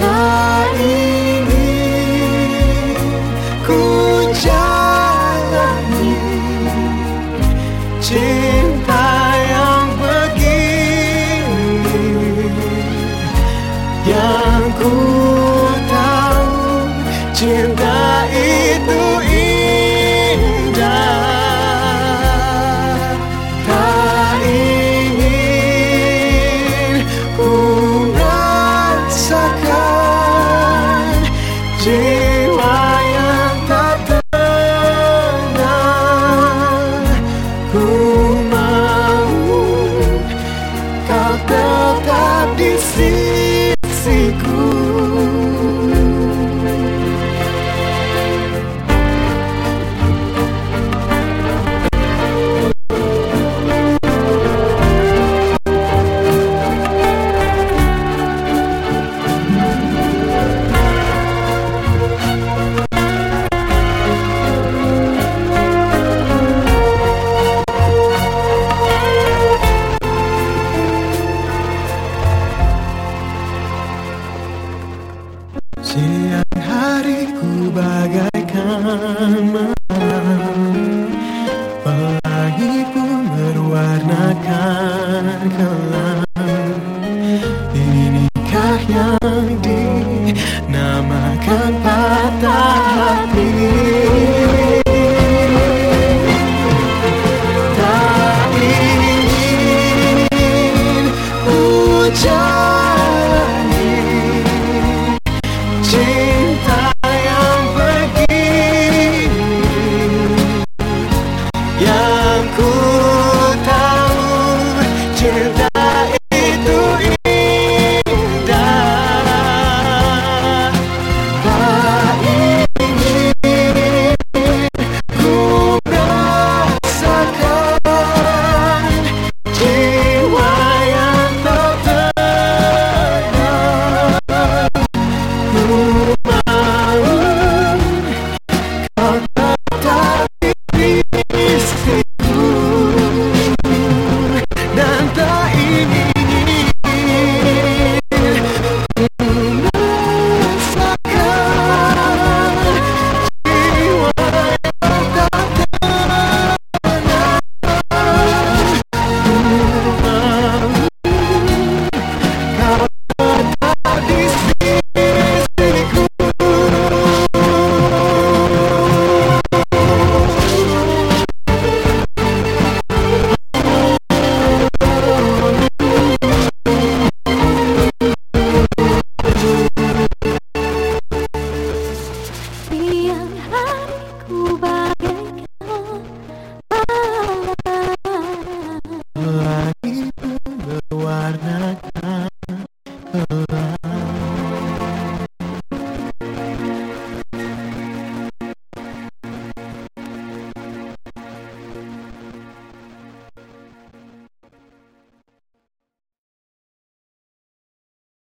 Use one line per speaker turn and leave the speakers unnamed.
hari ini ku become